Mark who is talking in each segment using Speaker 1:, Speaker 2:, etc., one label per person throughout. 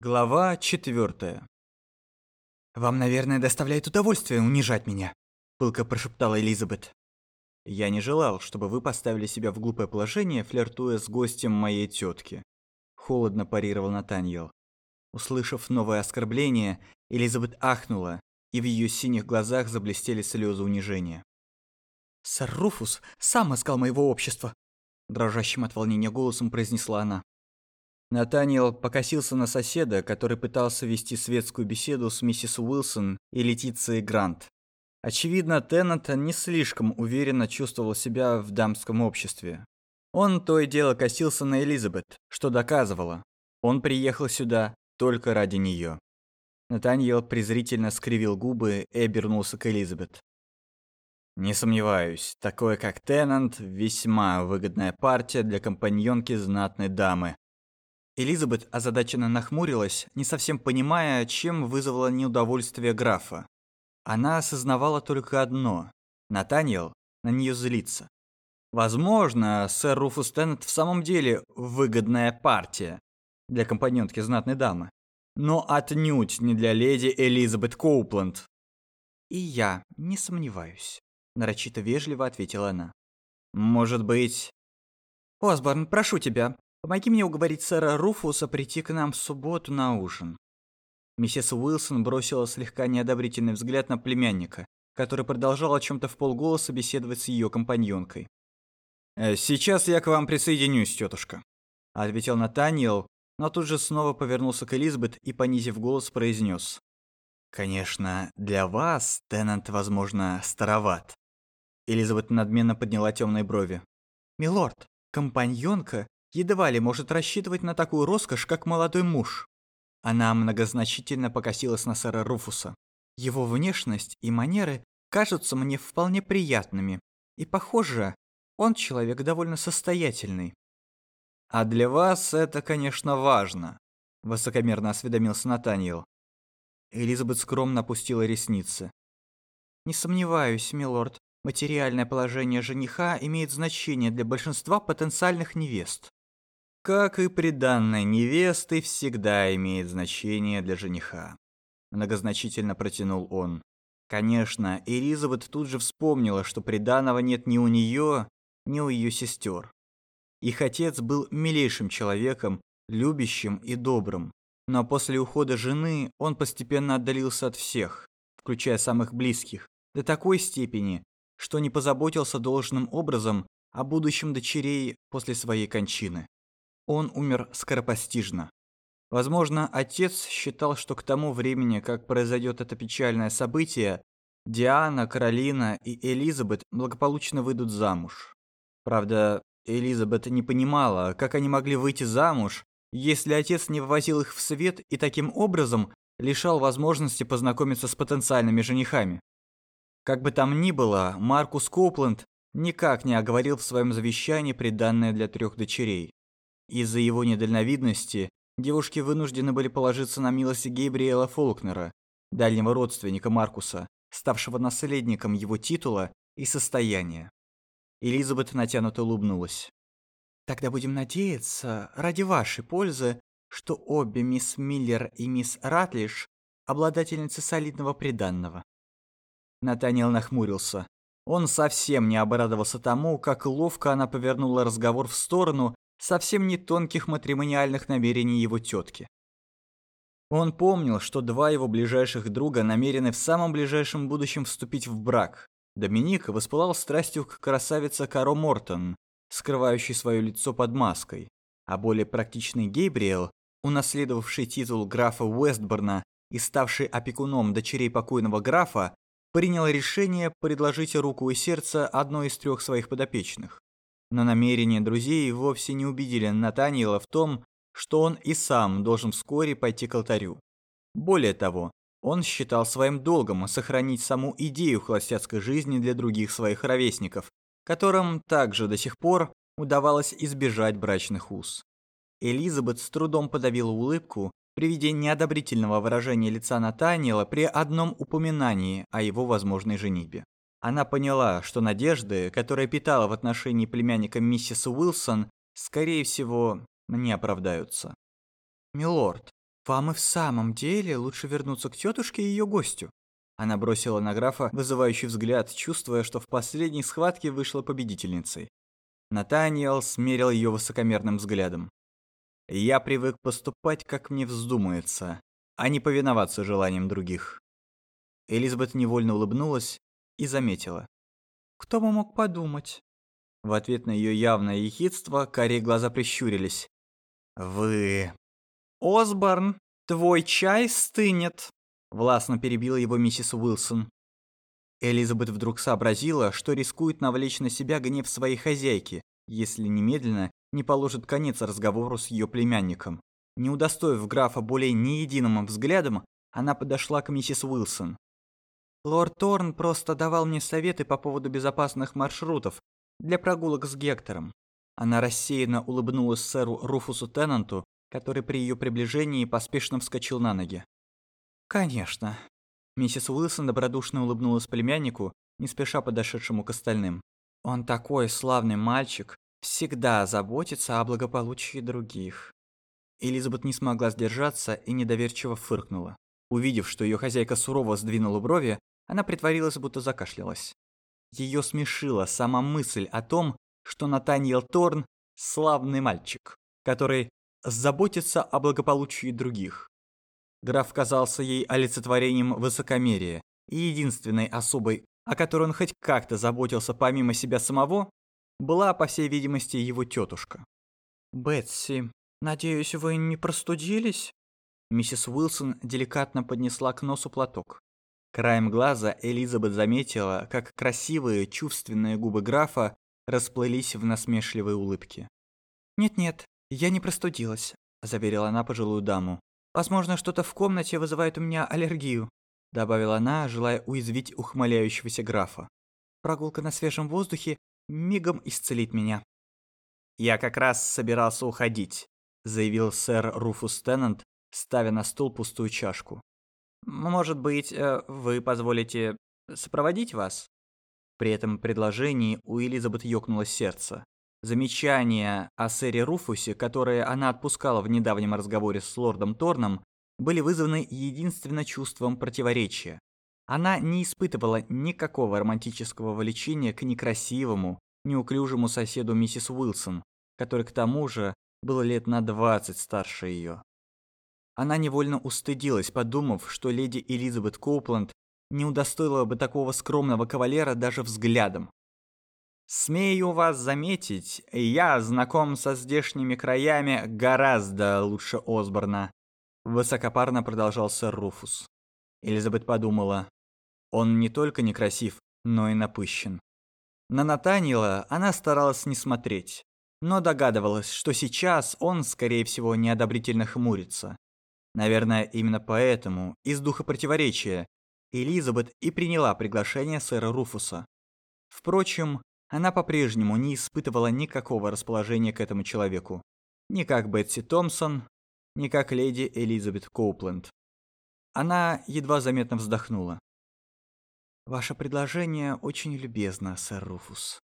Speaker 1: Глава четвертая. «Вам, наверное, доставляет удовольствие унижать меня», – пылко прошептала Элизабет. «Я не желал, чтобы вы поставили себя в глупое положение, флиртуя с гостем моей тетки», – холодно парировал Натаньел. Услышав новое оскорбление, Элизабет ахнула, и в ее синих глазах заблестели слезы унижения. «Сэр Руфус сам искал моего общества», – дрожащим от волнения голосом произнесла она. Натаниэл покосился на соседа, который пытался вести светскую беседу с миссис Уилсон и Летицией Грант. Очевидно, Теннет не слишком уверенно чувствовал себя в дамском обществе. Он то и дело косился на Элизабет, что доказывало. Он приехал сюда только ради нее. Натаниэл презрительно скривил губы и обернулся к Элизабет. «Не сомневаюсь, такое как Теннант – весьма выгодная партия для компаньонки знатной дамы», Элизабет озадаченно нахмурилась, не совсем понимая, чем вызвало неудовольствие графа. Она осознавала только одно – Натаниэл на нее злится. Возможно, сэр Руфус Теннет в самом деле выгодная партия для компаньонки знатной дамы, но отнюдь не для леди Элизабет Коупленд. «И я не сомневаюсь», – нарочито вежливо ответила она. «Может быть...» «Осборн, прошу тебя, Помоги мне уговорить сэра Руфуса прийти к нам в субботу на ужин». Миссис Уилсон бросила слегка неодобрительный взгляд на племянника, который продолжал о чем-то в полголоса беседовать с ее компаньонкой. «Э, «Сейчас я к вам присоединюсь, тетушка», — ответил Натаниэл, но тут же снова повернулся к Элизабет и, понизив голос, произнес. «Конечно, для вас Теннант, возможно, староват». Элизабет надменно подняла темные брови. «Милорд, компаньонка едва ли может рассчитывать на такую роскошь, как молодой муж. Она многозначительно покосилась на сэра Руфуса. Его внешность и манеры кажутся мне вполне приятными, и, похоже, он человек довольно состоятельный. «А для вас это, конечно, важно», – высокомерно осведомился Натаниэл. Элизабет скромно опустила ресницы. «Не сомневаюсь, милорд, материальное положение жениха имеет значение для большинства потенциальных невест. Как и приданная невесты всегда имеет значение для жениха. Многозначительно протянул он. Конечно, Элизабет тут же вспомнила, что приданого нет ни у нее, ни у ее сестер. Их отец был милейшим человеком, любящим и добрым. Но после ухода жены он постепенно отдалился от всех, включая самых близких, до такой степени, что не позаботился должным образом о будущем дочерей после своей кончины. Он умер скоропостижно. Возможно, отец считал, что к тому времени, как произойдет это печальное событие, Диана, Каролина и Элизабет благополучно выйдут замуж. Правда, Элизабет не понимала, как они могли выйти замуж, если отец не вывозил их в свет и таким образом лишал возможности познакомиться с потенциальными женихами. Как бы там ни было, Маркус Копленд никак не оговорил в своем завещании приданное для трех дочерей. Из-за его недальновидности девушки вынуждены были положиться на милость Гейбриэла Фолкнера, дальнего родственника Маркуса, ставшего наследником его титула и состояния. Элизабет натянуто улыбнулась. «Тогда будем надеяться, ради вашей пользы, что обе мисс Миллер и мисс Ратлиш обладательницы солидного приданного». Натаниэл нахмурился. Он совсем не обрадовался тому, как ловко она повернула разговор в сторону совсем не тонких матримониальных намерений его тетки. Он помнил, что два его ближайших друга намерены в самом ближайшем будущем вступить в брак. Доминик воспылал страстью к красавице Каро Мортон, скрывающей свое лицо под маской, а более практичный Гейбриэл, унаследовавший титул графа Уэстборна и ставший опекуном дочерей покойного графа, принял решение предложить руку и сердце одной из трех своих подопечных. Но намерения друзей вовсе не убедили Натаниэла в том, что он и сам должен вскоре пойти к алтарю. Более того, он считал своим долгом сохранить саму идею холостяцкой жизни для других своих ровесников, которым также до сих пор удавалось избежать брачных уз. Элизабет с трудом подавила улыбку при виде неодобрительного выражения лица Натаниэла при одном упоминании о его возможной женитьбе. Она поняла, что надежды, которые питала в отношении племянника миссис Уилсон, скорее всего, не оправдаются. «Милорд, «Вам и в самом деле лучше вернуться к тетушке и ее гостю». Она бросила на графа вызывающий взгляд, чувствуя, что в последней схватке вышла победительницей. Натаниэл смерил ее высокомерным взглядом. «Я привык поступать, как мне вздумается, а не повиноваться желаниям других». Элизабет невольно улыбнулась и заметила. «Кто бы мог подумать?» В ответ на ее явное ехидство карие глаза прищурились. «Вы...» «Осборн, твой чай стынет!» Властно перебила его миссис Уилсон. Элизабет вдруг сообразила, что рискует навлечь на себя гнев своей хозяйки, если немедленно не положит конец разговору с ее племянником. Не удостоив графа более ни единым взглядом, она подошла к миссис Уилсон. «Лорд Торн просто давал мне советы по поводу безопасных маршрутов для прогулок с Гектором». Она рассеянно улыбнулась сэру Руфусу Теннанту, который при ее приближении поспешно вскочил на ноги. «Конечно». Миссис Уилсон добродушно улыбнулась племяннику, не спеша подошедшему к остальным. «Он такой славный мальчик, всегда заботится о благополучии других». Элизабет не смогла сдержаться и недоверчиво фыркнула. Увидев, что ее хозяйка сурово сдвинула брови, она притворилась, будто закашлялась. Ее смешила сама мысль о том, что Натаниэл Торн – славный мальчик, который заботится о благополучии других. Граф казался ей олицетворением высокомерия, и единственной особой, о которой он хоть как-то заботился помимо себя самого, была, по всей видимости, его тетушка. «Бетси, надеюсь, вы не простудились?» Миссис Уилсон деликатно поднесла к носу платок. Краем глаза Элизабет заметила, как красивые, чувственные губы графа расплылись в насмешливой улыбке. «Нет-нет, я не простудилась», – заверила она пожилую даму. Возможно, что-то в комнате вызывает у меня аллергию», — добавила она, желая уязвить ухмыляющегося графа. «Прогулка на свежем воздухе мигом исцелит меня». «Я как раз собирался уходить», — заявил сэр Руфус Теннант, ставя на стол пустую чашку. «Может быть, э, вы позволите сопроводить вас?» При этом предложении у Элизабет ёкнуло сердце. Замечания о сэре Руфусе, которые она отпускала в недавнем разговоре с лордом Торном, были вызваны единственно чувством противоречия. Она не испытывала никакого романтического влечения к некрасивому, неуклюжему соседу миссис Уилсон, который к тому же был лет на 20 старше ее. Она невольно устыдилась, подумав, что леди Элизабет Коупленд не удостоила бы такого скромного кавалера даже взглядом. Смею вас заметить, я знаком со здешними краями гораздо лучше Осборна. Высокопарно продолжал сэр Руфус. Элизабет подумала, он не только некрасив, но и напыщен. На Натанила она старалась не смотреть, но догадывалась, что сейчас он, скорее всего, неодобрительно хмурится. Наверное, именно поэтому, из духа противоречия, Элизабет и приняла приглашение сэра Руфуса. Впрочем, она по-прежнему не испытывала никакого расположения к этому человеку. Ни как Бетси Томпсон, ни как леди Элизабет Коупленд. Она едва заметно вздохнула. «Ваше предложение очень любезно, сэр Руфус».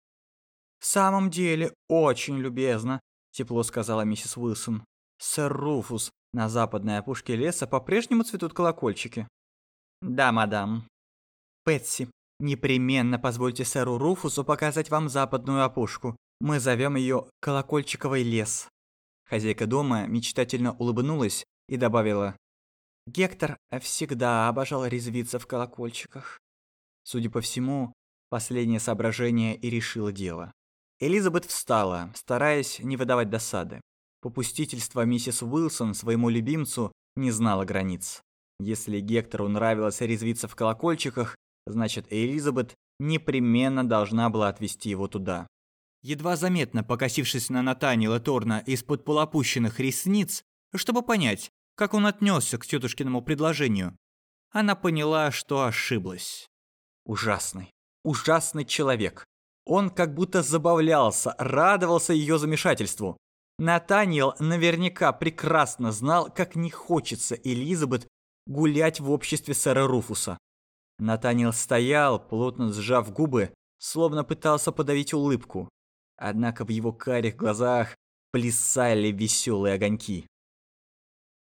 Speaker 1: «В самом деле, очень любезно», – тепло сказала миссис Уилсон. «Сэр Руфус, на западной опушке леса по-прежнему цветут колокольчики». «Да, мадам». «Пэтси, Непременно позвольте сэру Руфусу показать вам западную опушку. Мы зовем ее Колокольчиковый лес. Хозяйка дома мечтательно улыбнулась и добавила: Гектор всегда обожал резвиться в колокольчиках. Судя по всему, последнее соображение и решило дело. Элизабет встала, стараясь не выдавать досады. Попустительство миссис Уилсон своему любимцу не знало границ. Если Гектору нравилось резвиться в колокольчиках, Значит, Элизабет непременно должна была отвезти его туда. Едва заметно покосившись на Натаниэла Торна из-под полуопущенных ресниц, чтобы понять, как он отнесся к тетушкиному предложению, она поняла, что ошиблась. Ужасный, ужасный человек. Он как будто забавлялся, радовался ее замешательству. Натаниэл наверняка прекрасно знал, как не хочется Элизабет гулять в обществе сэра Руфуса. Натаниэл стоял, плотно сжав губы, словно пытался подавить улыбку. Однако в его карих глазах плясали веселые огоньки.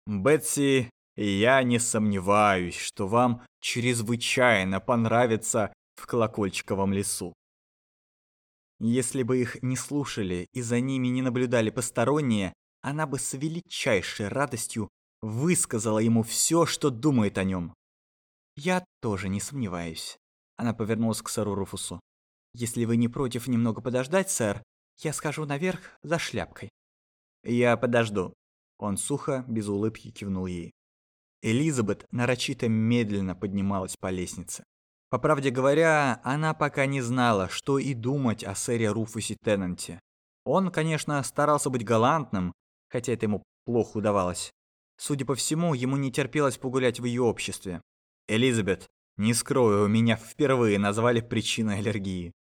Speaker 1: Бетси, я не сомневаюсь, что вам чрезвычайно понравится в колокольчиковом лесу. Если бы их не слушали и за ними не наблюдали посторонние, она бы с величайшей радостью высказала ему все, что думает о нем. «Я тоже не сомневаюсь». Она повернулась к сэру Руфусу. «Если вы не против немного подождать, сэр, я схожу наверх за шляпкой». «Я подожду». Он сухо, без улыбки кивнул ей. Элизабет нарочито медленно поднималась по лестнице. По правде говоря, она пока не знала, что и думать о сэре Руфусе Теннанте. Он, конечно, старался быть галантным, хотя это ему плохо удавалось. Судя по всему, ему не терпелось погулять в ее обществе. «Элизабет, не скрою, меня впервые назвали причиной аллергии».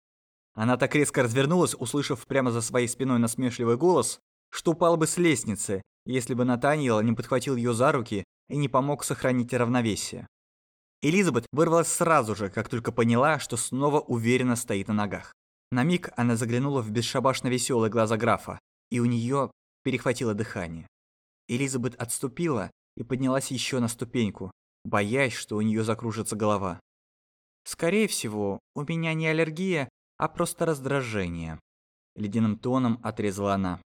Speaker 1: Она так резко развернулась, услышав прямо за своей спиной насмешливый голос, что упала бы с лестницы, если бы Натаниэл не подхватил ее за руки и не помог сохранить равновесие. Элизабет вырвалась сразу же, как только поняла, что снова уверенно стоит на ногах. На миг она заглянула в бесшабашно веселые глаза графа, и у нее перехватило дыхание. Элизабет отступила и поднялась еще на ступеньку, боясь, что у нее закружится голова. «Скорее всего, у меня не аллергия, а просто раздражение», — ледяным тоном отрезала она.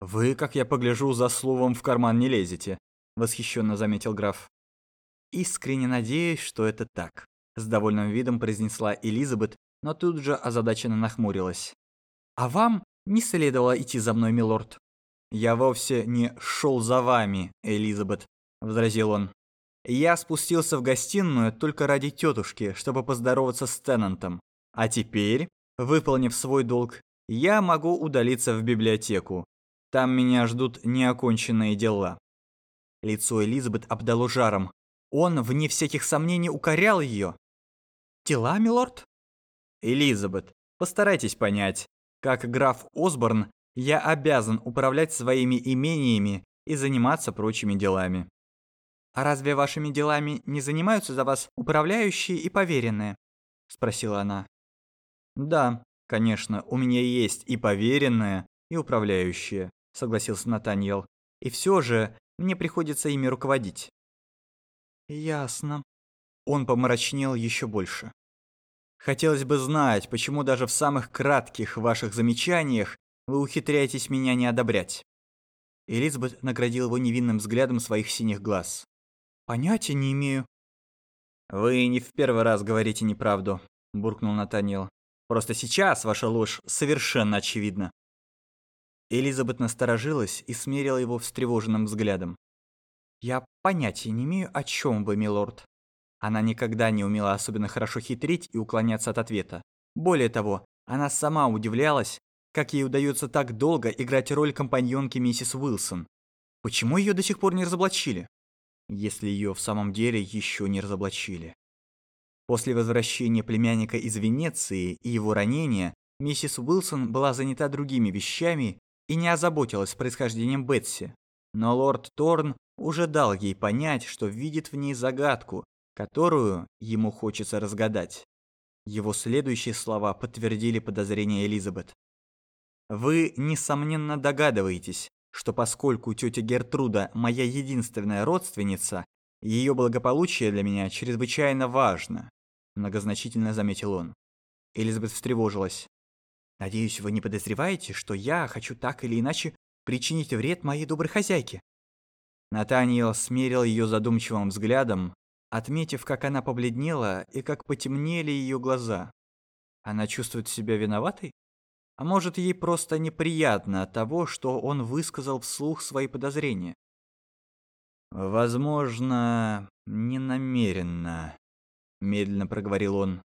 Speaker 1: «Вы, как я погляжу, за словом в карман не лезете», — восхищенно заметил граф. «Искренне надеюсь, что это так», — с довольным видом произнесла Элизабет, но тут же озадаченно нахмурилась. «А вам не следовало идти за мной, милорд». «Я вовсе не шел за вами, Элизабет», — возразил он. «Я спустился в гостиную только ради тетушки, чтобы поздороваться с Теннантом. А теперь, выполнив свой долг, я могу удалиться в библиотеку. Там меня ждут неоконченные дела». Лицо Элизабет обдало жаром. Он, вне всяких сомнений, укорял ее. «Дела, милорд?» «Элизабет, постарайтесь понять. Как граф Осборн, я обязан управлять своими имениями и заниматься прочими делами». «А разве вашими делами не занимаются за вас управляющие и поверенные?» – спросила она. «Да, конечно, у меня есть и поверенные, и управляющие», – согласился Натаньел. «И все же мне приходится ими руководить». «Ясно». Он помрачнел еще больше. «Хотелось бы знать, почему даже в самых кратких ваших замечаниях вы ухитряетесь меня не одобрять». Элизабет наградил его невинным взглядом своих синих глаз. «Понятия не имею». «Вы не в первый раз говорите неправду», – буркнул Натаниэл. «Просто сейчас ваша ложь совершенно очевидна». Элизабет насторожилась и смерила его встревоженным взглядом. «Я понятия не имею, о чем вы, милорд». Она никогда не умела особенно хорошо хитрить и уклоняться от ответа. Более того, она сама удивлялась, как ей удается так долго играть роль компаньонки миссис Уилсон. Почему ее до сих пор не разоблачили? Если ее в самом деле еще не разоблачили. После возвращения племянника из Венеции и его ранения, миссис Уилсон была занята другими вещами и не озаботилась происхождением Бетси. Но лорд Торн уже дал ей понять, что видит в ней загадку, которую ему хочется разгадать. Его следующие слова подтвердили подозрения Элизабет. «Вы, несомненно, догадываетесь, что поскольку тетя Гертруда моя единственная родственница, ее благополучие для меня чрезвычайно важно», многозначительно заметил он. Элизабет встревожилась. «Надеюсь, вы не подозреваете, что я хочу так или иначе причинить вред моей доброй хозяйке?» Натаниэл смерил ее задумчивым взглядом, отметив, как она побледнела и как потемнели ее глаза. Она чувствует себя виноватой? А может, ей просто неприятно от того, что он высказал вслух свои подозрения? «Возможно, ненамеренно», — медленно проговорил он.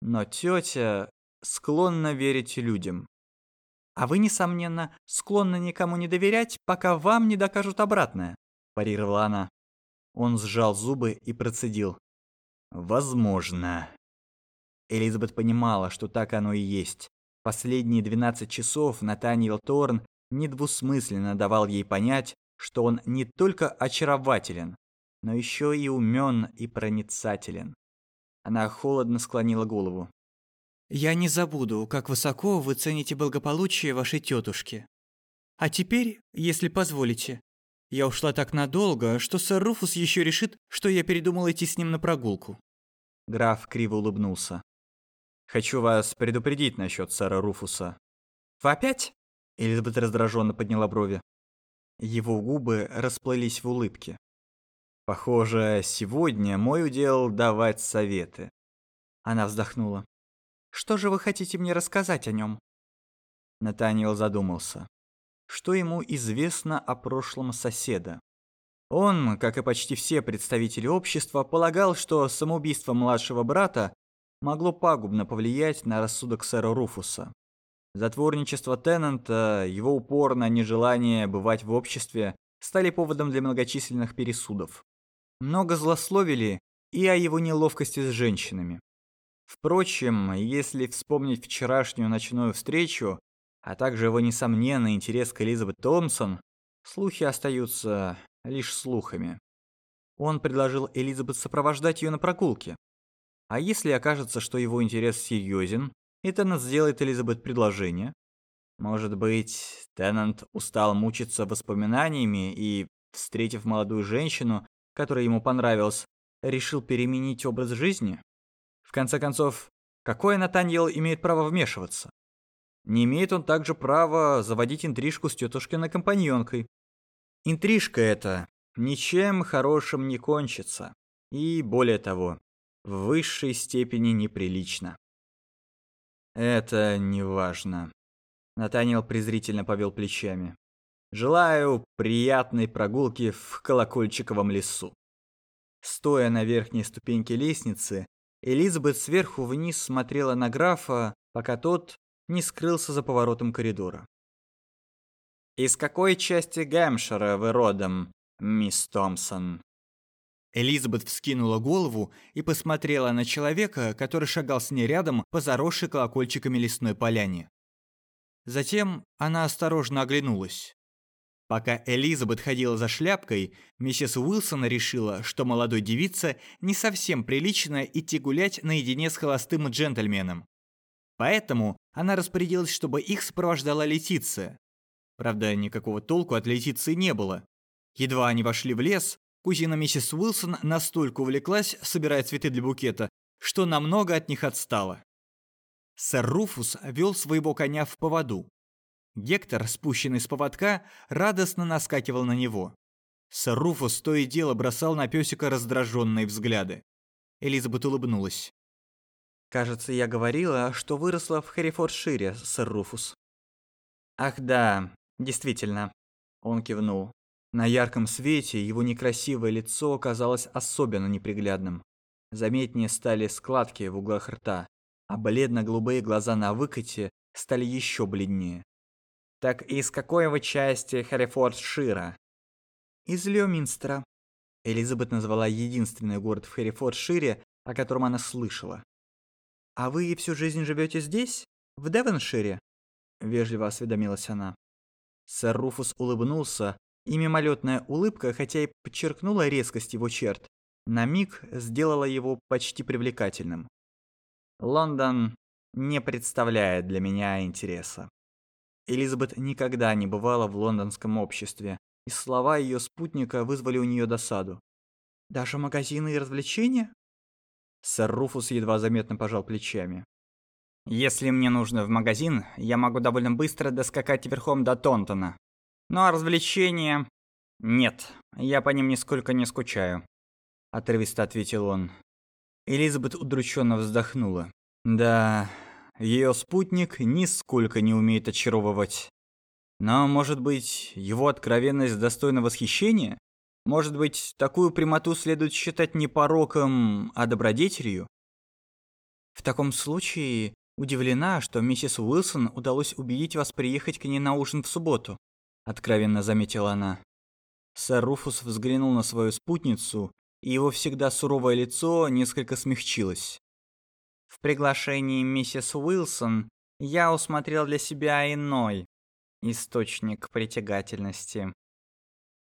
Speaker 1: «Но тетя склонна верить людям. А вы, несомненно, склонны никому не доверять, пока вам не докажут обратное парировала она. Он сжал зубы и процедил. «Возможно». Элизабет понимала, что так оно и есть. Последние 12 часов Натаниэл Торн недвусмысленно давал ей понять, что он не только очарователен, но еще и умен и проницателен. Она холодно склонила голову. «Я не забуду, как высоко вы цените благополучие вашей тетушки. А теперь, если позволите,
Speaker 2: Я ушла так надолго, что сэр Руфус еще решит, что я передумал идти с ним на прогулку.
Speaker 1: Граф криво улыбнулся. Хочу вас предупредить насчет сэра Руфуса. Вы опять? Элизабет раздраженно подняла брови. Его губы расплылись в улыбке. Похоже, сегодня мой удел давать советы. Она вздохнула. Что же вы хотите мне рассказать о нем? Натаниэл задумался. Что ему известно о прошлом соседа? Он, как и почти все представители общества, полагал, что самоубийство младшего брата могло пагубно повлиять на рассудок сэра Руфуса. Затворничество Теннанта, его упорное нежелание бывать в обществе стали поводом для многочисленных пересудов. Много злословили и о его неловкости с женщинами. Впрочем, если вспомнить вчерашнюю ночную встречу, а также его несомненный интерес к Элизабет Томпсон, слухи остаются лишь слухами. Он предложил Элизабет сопровождать ее на прогулке. А если окажется, что его интерес серьезен, и Теннант сделает Элизабет предложение. Может быть, Теннант устал мучиться воспоминаниями и, встретив молодую женщину, которая ему понравилась, решил переменить образ жизни? В конце концов, какое Натаньел имеет право вмешиваться? Не имеет он также права заводить интрижку с тетушкиной компаньонкой. Интрижка эта ничем хорошим не кончится. И, более того, в высшей степени неприлично. Это не важно. Натаниэл презрительно повел плечами. Желаю приятной прогулки в колокольчиковом лесу. Стоя на верхней ступеньке лестницы, Элизабет сверху вниз смотрела на графа, пока тот не скрылся за поворотом коридора. «Из какой части Гэмпшира вы родом, мисс Томпсон?»
Speaker 2: Элизабет вскинула голову и посмотрела на человека, который шагал с ней рядом по заросшей колокольчиками лесной поляне. Затем она осторожно оглянулась. Пока Элизабет ходила за шляпкой, миссис Уилсон решила, что молодой девице не совсем прилично идти гулять наедине с холостым джентльменом. Поэтому она распорядилась, чтобы их сопровождала Летиция. Правда, никакого толку от Летиции не было. Едва они вошли в лес, Кузина миссис Уилсон настолько увлеклась, собирая цветы для букета, что намного от них отстала. Сэр Руфус вел своего коня в поводу. Гектор, спущенный с поводка, радостно наскакивал на него. Сэр Руфус то и дело бросал на пёсика раздраженные взгляды. Элизабет улыбнулась.
Speaker 1: «Кажется, я говорила, что выросла в Хэррифордшире, сэр Руфус». «Ах да, действительно», — он кивнул. На ярком свете его некрасивое лицо казалось особенно неприглядным. Заметнее стали складки в углах рта, а бледно-голубые глаза на выкате стали еще бледнее. «Так из какой вы части Хэррифордшира?» «Из Леоминстера». Элизабет назвала единственный город в Хэррифордшире, о котором она слышала. «А вы всю жизнь живете здесь? В Девоншире?» Вежливо осведомилась она. Сэр Руфус улыбнулся, и мимолетная улыбка, хотя и подчеркнула резкость его черт, на миг сделала его почти привлекательным. Лондон не представляет для меня интереса. Элизабет никогда не бывала в лондонском обществе, и слова ее спутника вызвали у нее досаду. «Даже магазины и развлечения?» Сэр Руфус едва заметно пожал плечами. «Если мне нужно в магазин, я могу довольно быстро доскакать верхом до Тонтона. Ну а развлечения... Нет, я по ним нисколько не скучаю. Отрывисто ответил он. Элизабет удрученно вздохнула. Да, ее спутник нисколько не умеет очаровывать. Но, может быть, его откровенность достойна восхищения? Может быть, такую прямоту следует считать не пороком, а добродетелью? В таком случае удивлена, что миссис Уилсон удалось убедить вас приехать к ней на ужин в субботу откровенно заметила она. Сэр Руфус взглянул на свою спутницу, и его всегда суровое лицо несколько смягчилось. В приглашении миссис Уилсон я усмотрел для себя иной источник притягательности.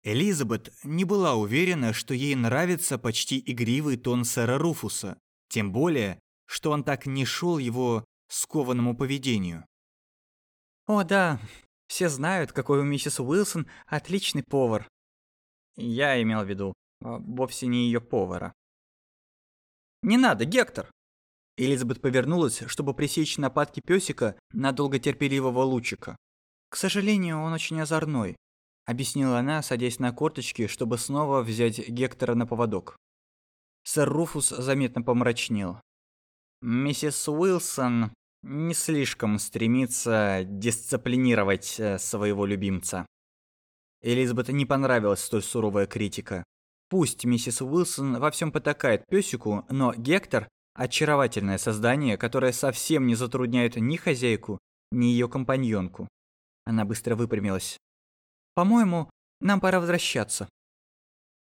Speaker 2: Элизабет не была уверена, что ей нравится почти игривый тон сэра Руфуса, тем более, что он так не шел его скованному поведению.
Speaker 1: «О да, все знают, какой у миссис Уилсон отличный повар. Я имел в виду а, вовсе не ее повара. «Не надо, Гектор!» Элизабет повернулась, чтобы пресечь нападки пёсика на долготерпеливого лучика. «К сожалению, он очень озорной», — объяснила она, садясь на корточки, чтобы снова взять Гектора на поводок. Сэр Руфус заметно помрачнел. «Миссис Уилсон не слишком стремится дисциплинировать э, своего любимца». Элизабет не понравилась столь суровая критика. Пусть миссис Уилсон во всем потакает пёсику, но Гектор – очаровательное создание, которое совсем не затрудняет ни хозяйку, ни её компаньонку. Она быстро выпрямилась. «По-моему, нам пора возвращаться».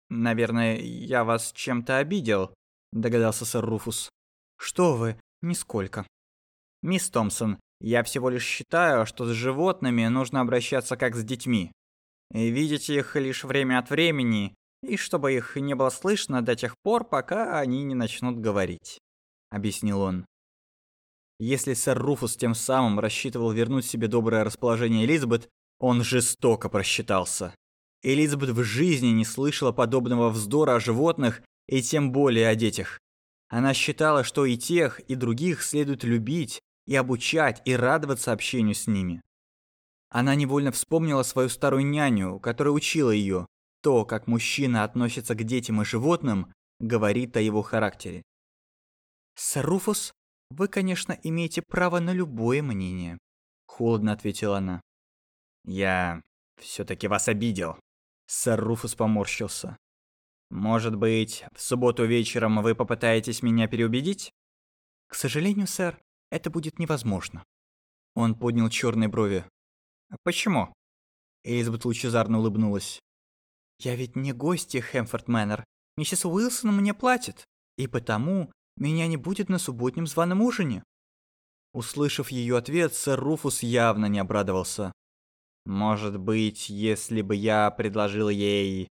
Speaker 1: «Наверное, я вас чем-то обидел», – догадался сэр Руфус. «Что вы, нисколько». «Мисс Томпсон, я всего лишь считаю, что с животными нужно обращаться как с детьми. И видеть их лишь время от времени и чтобы их не было слышно до тех пор, пока они не начнут говорить», — объяснил он. Если сэр Руфус тем самым рассчитывал вернуть себе доброе расположение Элизабет, он жестоко просчитался. Элизабет в жизни не слышала подобного вздора о животных и тем более о детях. Она считала, что и тех, и других следует любить, и обучать, и радоваться общению с ними. Она невольно вспомнила свою старую няню, которая учила ее, то, как мужчина относится к детям и животным, говорит о его характере. «Сэр Руфус, вы, конечно, имеете право на любое мнение», — холодно ответила она. «Я все-таки вас обидел», — сэр Руфус поморщился. «Может быть, в субботу вечером вы попытаетесь меня переубедить?» «К сожалению, сэр, это будет невозможно». Он поднял черные брови. «Почему?» Элизабет лучезарно улыбнулась. Я ведь не гостья Хэмфорд Мэннер. Миссис Уилсон мне платит, и потому меня не будет на субботнем званом ужине. Услышав ее ответ, сэр Руфус явно не обрадовался. Может быть, если бы я предложил ей...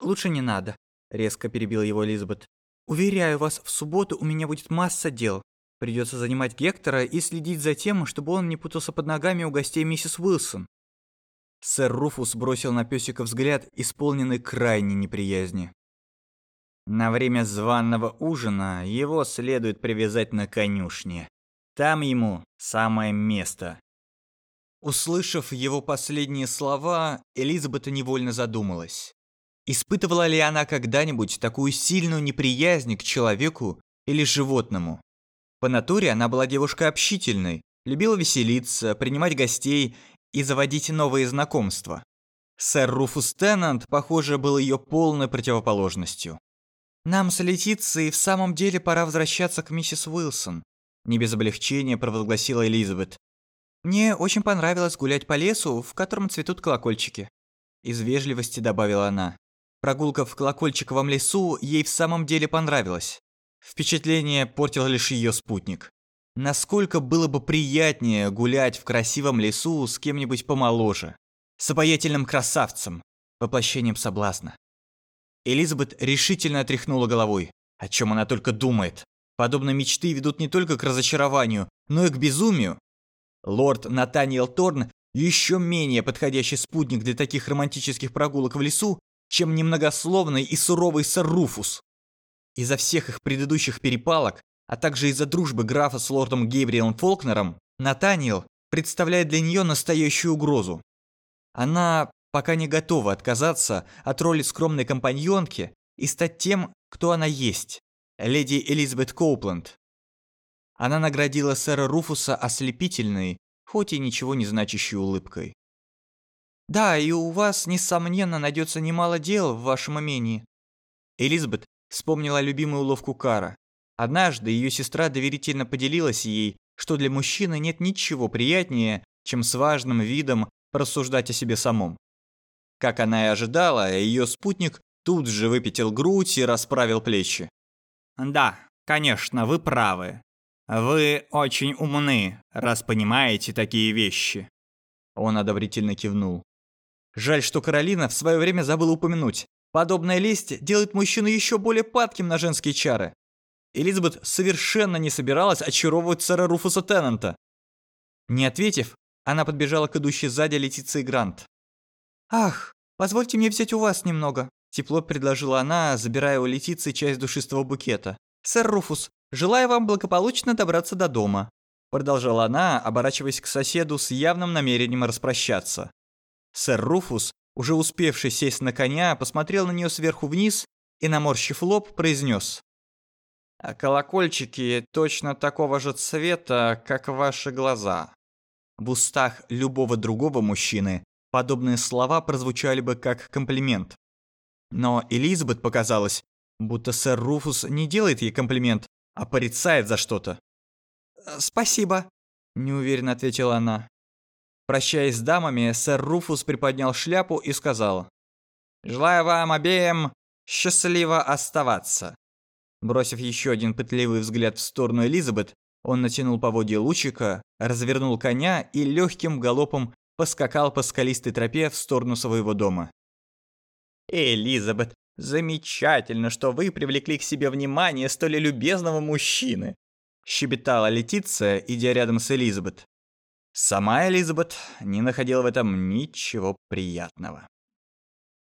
Speaker 1: Лучше не надо, резко перебил его Элизабет. Уверяю вас, в субботу у меня будет масса дел. Придется занимать Гектора и следить за тем, чтобы он не путался под ногами у гостей миссис Уилсон. Сэр Руфус бросил на пёсика взгляд, исполненный крайней неприязни. На время званного ужина его следует привязать на конюшне. Там ему самое место. Услышав его последние слова, Элизабет невольно задумалась. Испытывала ли она когда-нибудь такую сильную неприязнь к человеку или животному? По натуре она была девушкой общительной, любила веселиться, принимать гостей и заводить новые знакомства. Сэр Руфус Теннант, похоже, был ее полной противоположностью. «Нам с Летицией в самом деле пора возвращаться к миссис Уилсон», не без облегчения провозгласила Элизабет. «Мне очень понравилось гулять по лесу, в котором цветут колокольчики», из вежливости добавила она. Прогулка в колокольчиковом лесу ей в самом деле понравилась. Впечатление портил лишь ее спутник. Насколько было бы приятнее гулять в красивом лесу с кем-нибудь помоложе, с обаятельным красавцем, воплощением соблазна. Элизабет решительно отряхнула головой. О чем она только думает. Подобные мечты ведут не только к разочарованию, но и к безумию. Лорд Натаниэл Торн еще менее подходящий спутник для таких романтических прогулок в лесу, чем немногословный и суровый сэр Руфус. Из-за всех их предыдущих перепалок а также из-за дружбы графа с лордом Гейбриэлом Фолкнером, Натаниэл представляет для нее настоящую угрозу. Она пока не готова отказаться от роли скромной компаньонки и стать тем, кто она есть, леди Элизабет Коупленд. Она наградила сэра Руфуса ослепительной, хоть и ничего не значащей улыбкой. «Да, и у вас, несомненно, найдется немало дел в вашем имении». Элизабет вспомнила любимую уловку Кара. Однажды ее сестра доверительно поделилась ей, что для мужчины нет ничего приятнее, чем с важным видом порассуждать о себе самом. Как она и ожидала, ее спутник тут же выпятил грудь и расправил плечи. «Да, конечно, вы правы. Вы очень умны, раз понимаете такие вещи». Он одобрительно кивнул. Жаль, что Каролина в свое время забыла упомянуть. Подобная лесть делает мужчину еще более падким на женские чары. Элизабет совершенно не собиралась очаровывать сэра Руфуса Теннанта. Не ответив, она подбежала к идущей сзади Летиции Грант. «Ах, позвольте мне взять у вас немного», Тепло предложила она, забирая у Летиции часть душистого букета. «Сэр Руфус, желаю вам благополучно добраться до дома», продолжала она, оборачиваясь к соседу с явным намерением распрощаться. Сэр Руфус, уже успевший сесть на коня, посмотрел на нее сверху вниз и, наморщив лоб, произнес. «А колокольчики точно такого же цвета, как ваши глаза». В устах любого другого мужчины подобные слова прозвучали бы как комплимент. Но Элизабет показалось, будто сэр Руфус не делает ей комплимент, а порицает за что-то. «Э, «Спасибо», – неуверенно ответила она. Прощаясь с дамами, сэр Руфус приподнял шляпу и сказал. «Желаю вам обеим счастливо оставаться». Бросив еще один пытливый взгляд в сторону Элизабет, он натянул поводья лучика, развернул коня и легким галопом поскакал по скалистой тропе в сторону своего дома. «Элизабет, замечательно, что вы привлекли к себе внимание столь любезного мужчины!» Щебетала Летиция, идя рядом с Элизабет. Сама Элизабет не находила в этом ничего приятного.